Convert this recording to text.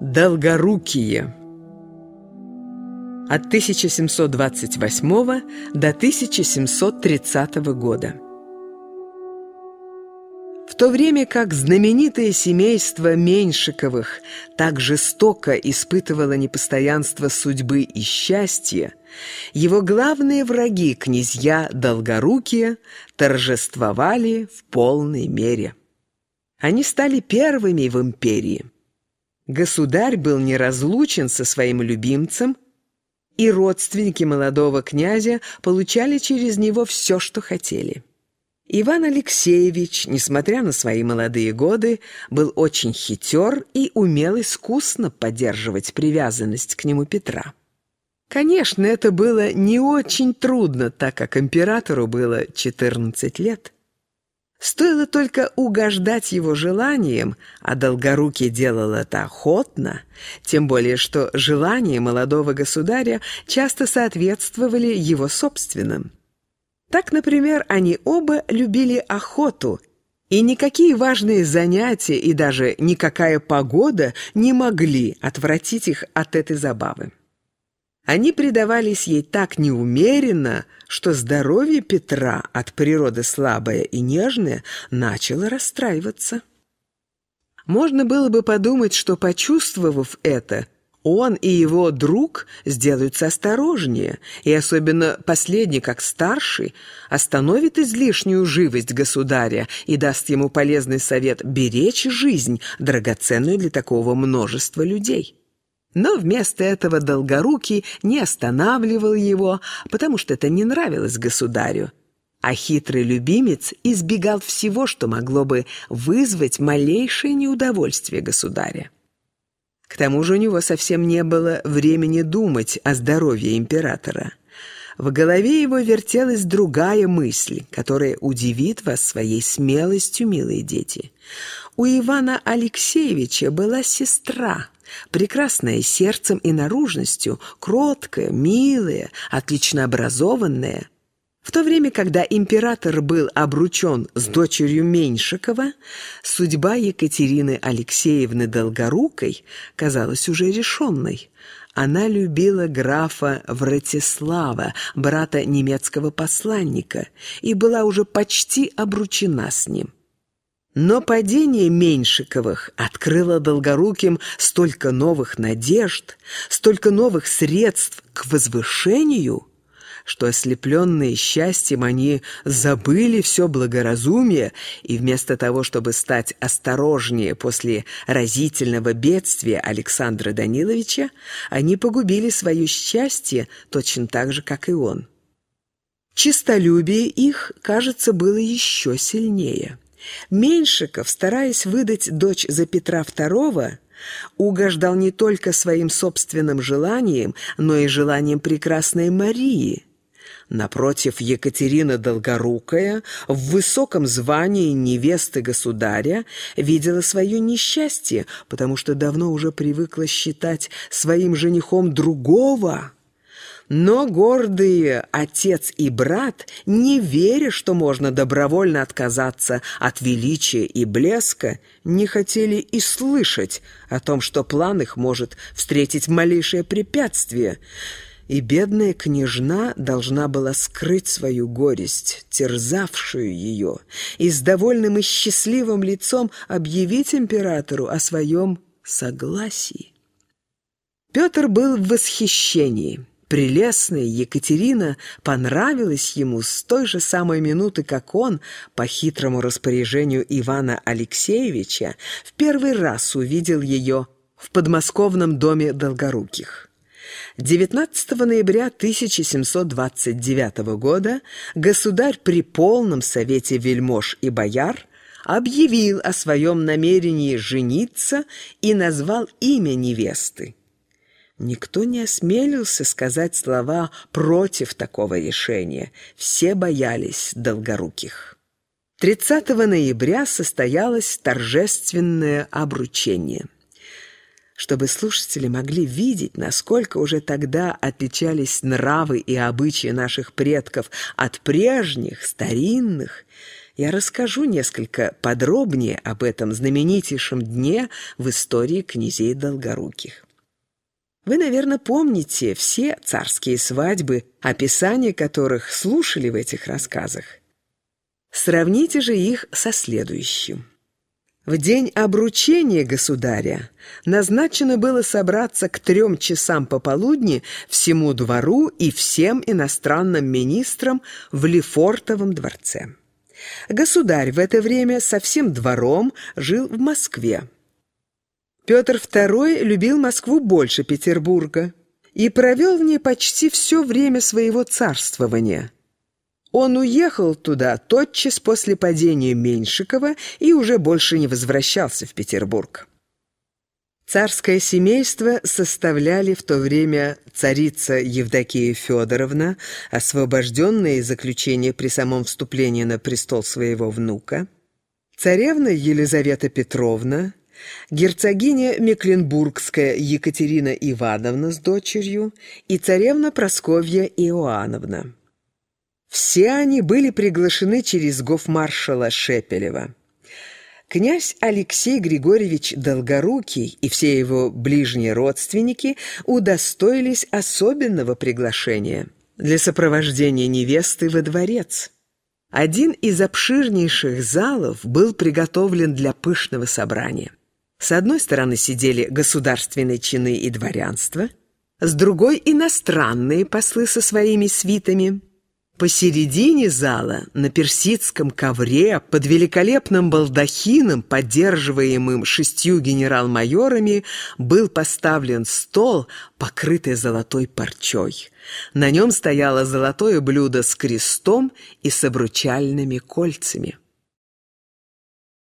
Долгорукие От 1728 до 1730 года В то время как знаменитое семейство Меньшиковых так жестоко испытывало непостоянство судьбы и счастья, его главные враги, князья Долгорукие, торжествовали в полной мере. Они стали первыми в империи. Государь был неразлучен со своим любимцем, и родственники молодого князя получали через него все, что хотели. Иван Алексеевич, несмотря на свои молодые годы, был очень хитер и умел искусно поддерживать привязанность к нему Петра. Конечно, это было не очень трудно, так как императору было 14 лет. Стоило только угождать его желаниям, а Долгорукий делал это охотно, тем более что желания молодого государя часто соответствовали его собственным. Так, например, они оба любили охоту, и никакие важные занятия и даже никакая погода не могли отвратить их от этой забавы. Они предавались ей так неумеренно, что здоровье Петра, от природы слабое и нежное, начало расстраиваться. Можно было бы подумать, что, почувствовав это, он и его друг сделаются осторожнее, и особенно последний, как старший, остановит излишнюю живость государя и даст ему полезный совет беречь жизнь, драгоценную для такого множества людей. Но вместо этого Долгорукий не останавливал его, потому что это не нравилось государю. А хитрый любимец избегал всего, что могло бы вызвать малейшее неудовольствие государя. К тому же у него совсем не было времени думать о здоровье императора. В голове его вертелась другая мысль, которая удивит вас своей смелостью, милые дети. У Ивана Алексеевича была сестра – прекрасная сердцем и наружностью, кроткая, милая, отлично образованная. В то время, когда император был обручен с дочерью Меньшикова, судьба Екатерины Алексеевны Долгорукой казалась уже решенной. Она любила графа Вратислава, брата немецкого посланника, и была уже почти обручена с ним. Но падение Меньшиковых открыло Долгоруким столько новых надежд, столько новых средств к возвышению, что ослепленные счастьем они забыли все благоразумие и вместо того, чтобы стать осторожнее после разительного бедствия Александра Даниловича, они погубили свое счастье точно так же, как и он. Чистолюбие их, кажется, было еще сильнее. Меньшиков, стараясь выдать дочь за Петра II, угождал не только своим собственным желаниям, но и желаниям прекрасной Марии. Напротив, Екатерина Долгорукая в высоком звании невесты государя видела свое несчастье, потому что давно уже привыкла считать своим женихом другого – но гордые отец и брат, не веря, что можно добровольно отказаться от величия и блеска, не хотели и слышать о том, что план их может встретить малейшее препятствие. И бедная княжна должна была скрыть свою горесть, терзавшую ее, и с довольным и счастливым лицом объявить императору о своем согласии. Петр был в восхищении. Прелестная Екатерина понравилась ему с той же самой минуты, как он, по хитрому распоряжению Ивана Алексеевича, в первый раз увидел ее в подмосковном доме Долгоруких. 19 ноября 1729 года государь при полном совете вельмож и бояр объявил о своем намерении жениться и назвал имя невесты. Никто не осмелился сказать слова против такого решения. Все боялись долгоруких. 30 ноября состоялось торжественное обручение. Чтобы слушатели могли видеть, насколько уже тогда отличались нравы и обычаи наших предков от прежних, старинных, я расскажу несколько подробнее об этом знаменитейшем дне в истории князей Долгоруких. Вы, наверное, помните все царские свадьбы, описание которых слушали в этих рассказах. Сравните же их со следующим. В день обручения государя назначено было собраться к трем часам пополудни всему двору и всем иностранным министрам в Лефортовом дворце. Государь в это время со всем двором жил в Москве. Петр II любил Москву больше Петербурга и провел в ней почти все время своего царствования – он уехал туда тотчас после падения Меньшикова и уже больше не возвращался в Петербург. Царское семейство составляли в то время царица Евдокия Федоровна, освобожденная из заключения при самом вступлении на престол своего внука, царевна Елизавета Петровна, герцогиня Мекленбургская Екатерина Ивановна с дочерью и царевна Просковья Иоанновна. Все они были приглашены через гофмаршала Шепелева. Князь Алексей Григорьевич Долгорукий и все его ближние родственники удостоились особенного приглашения для сопровождения невесты во дворец. Один из обширнейших залов был приготовлен для пышного собрания. С одной стороны сидели государственные чины и дворянство, с другой – иностранные послы со своими свитами – Посередине зала, на персидском ковре, под великолепным балдахином, поддерживаемым шестью генерал-майорами, был поставлен стол, покрытый золотой парчой. На нем стояло золотое блюдо с крестом и с обручальными кольцами.